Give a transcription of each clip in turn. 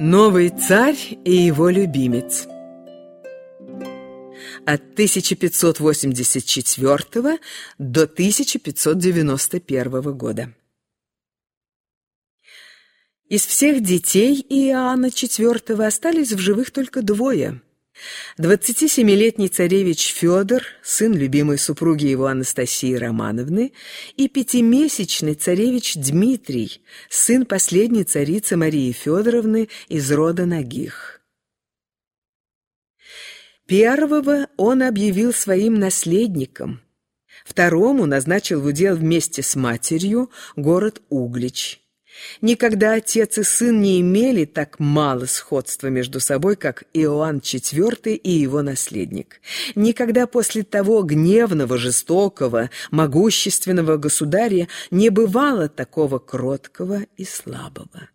Новый царь и его любимец. От 1584 до 1591 года. Из всех детей Иоанна IV остались в живых только двое – 27-летний царевич Федор, сын любимой супруги его Анастасии Романовны, и пятимесячный царевич Дмитрий, сын последней царицы Марии Федоровны из рода Нагих. Первого он объявил своим наследником, второму назначил в удел вместе с матерью город Углич. Никогда отец и сын не имели так мало сходства между собой, как Иоанн IV и его наследник. Никогда после того гневного, жестокого, могущественного государя не бывало такого кроткого и слабого.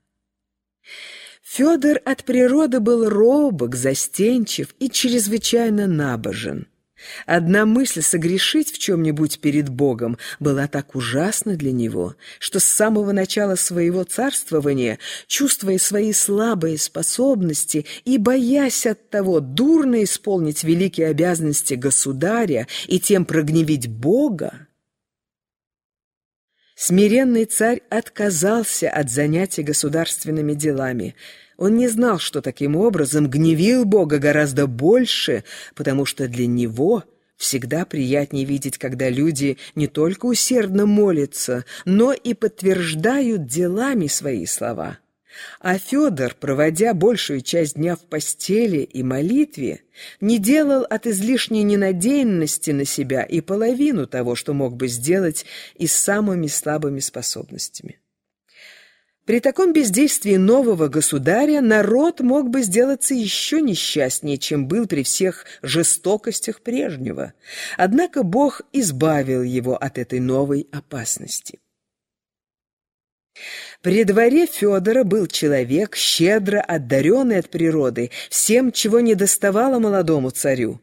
Федор от природы был робок, застенчив и чрезвычайно набожен. Одна мысль согрешить в чем-нибудь перед Богом была так ужасна для него, что с самого начала своего царствования, чувствуя свои слабые способности и боясь от того дурно исполнить великие обязанности государя и тем прогневить Бога, смиренный царь отказался от занятий государственными делами – он не знал, что таким образом гневил Бога гораздо больше, потому что для него всегда приятнее видеть, когда люди не только усердно молятся, но и подтверждают делами свои слова. А Федор, проводя большую часть дня в постели и молитве, не делал от излишней ненадеянности на себя и половину того, что мог бы сделать и с самыми слабыми способностями. При таком бездействии нового государя народ мог бы сделаться еще несчастнее, чем был при всех жестокостях прежнего. Однако Бог избавил его от этой новой опасности. При дворе Федора был человек, щедро одаренный от природы, всем, чего не доставало молодому царю,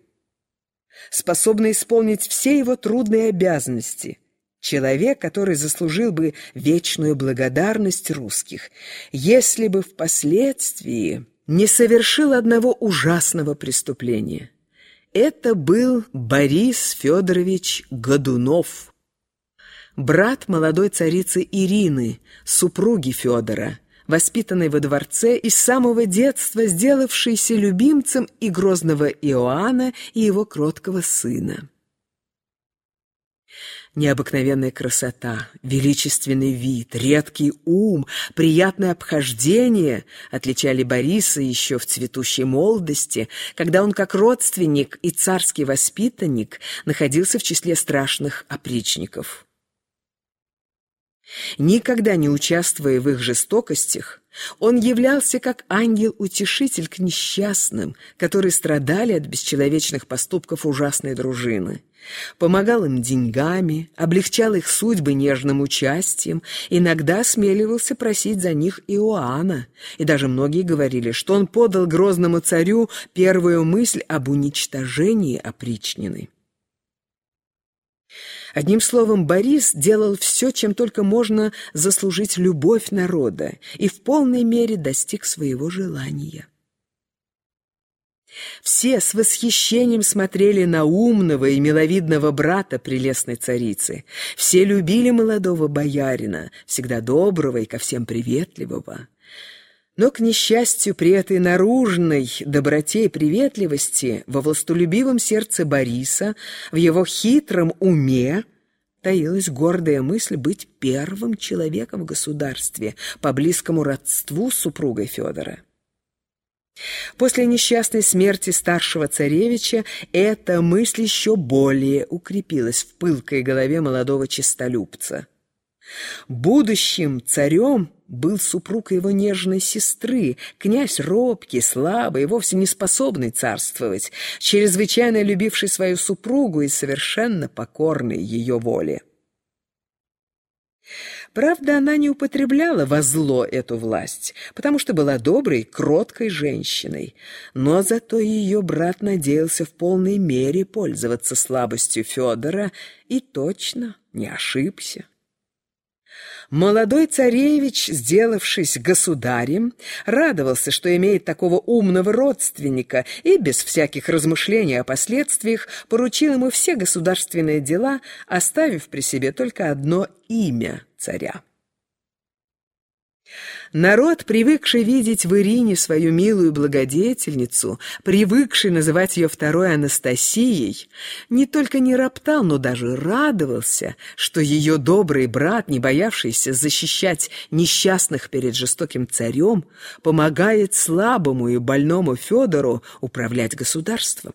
способный исполнить все его трудные обязанности – Человек, который заслужил бы вечную благодарность русских, если бы впоследствии не совершил одного ужасного преступления. Это был Борис Федорович Годунов, брат молодой царицы Ирины, супруги Федора, воспитанный во дворце и с самого детства сделавшийся любимцем и грозного Иоанна и его кроткого сына. Необыкновенная красота, величественный вид, редкий ум, приятное обхождение отличали Бориса еще в цветущей молодости, когда он как родственник и царский воспитанник находился в числе страшных опричников. Никогда не участвуя в их жестокостях, он являлся как ангел-утешитель к несчастным, которые страдали от бесчеловечных поступков ужасной дружины. Помогал им деньгами, облегчал их судьбы нежным участием, иногда смеливался просить за них Иоанна, и даже многие говорили, что он подал грозному царю первую мысль об уничтожении опричнины. Одним словом, Борис делал все, чем только можно заслужить любовь народа, и в полной мере достиг своего желания. Все с восхищением смотрели на умного и миловидного брата прелестной царицы. Все любили молодого боярина, всегда доброго и ко всем приветливого. Но, к несчастью, при этой наружной доброте и приветливости во властолюбивом сердце Бориса, в его хитром уме, таилась гордая мысль быть первым человеком в государстве по близкому родству с супругой Федора. После несчастной смерти старшего царевича эта мысль еще более укрепилась в пылкой голове молодого честолюбца. Будущим царем был супруг его нежной сестры, князь робкий, слабый, вовсе не способный царствовать, чрезвычайно любивший свою супругу и совершенно покорный ее воле. Правда, она не употребляла во зло эту власть, потому что была доброй, кроткой женщиной. Но зато ее брат надеялся в полной мере пользоваться слабостью Федора и точно не ошибся. Молодой царевич, сделавшись государем, радовался, что имеет такого умного родственника, и без всяких размышлений о последствиях поручил ему все государственные дела, оставив при себе только одно имя царя. Народ, привыкший видеть в Ирине свою милую благодетельницу, привыкший называть ее второй Анастасией, не только не роптал, но даже радовался, что ее добрый брат, не боявшийся защищать несчастных перед жестоким царем, помогает слабому и больному Федору управлять государством.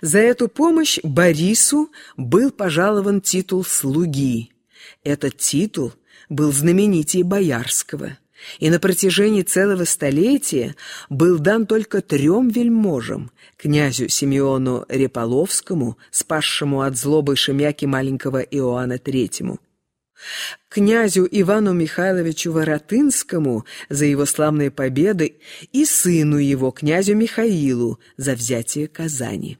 За эту помощь Борису был пожалован титул «слуги». Этот титул был знаменитее Боярского, и на протяжении целого столетия был дан только трем вельможам – князю Симеону Реполовскому, спасшему от злобы Шемяки маленького Иоанна Третьему, князю Ивану Михайловичу Воротынскому за его славные победы и сыну его, князю Михаилу, за взятие Казани.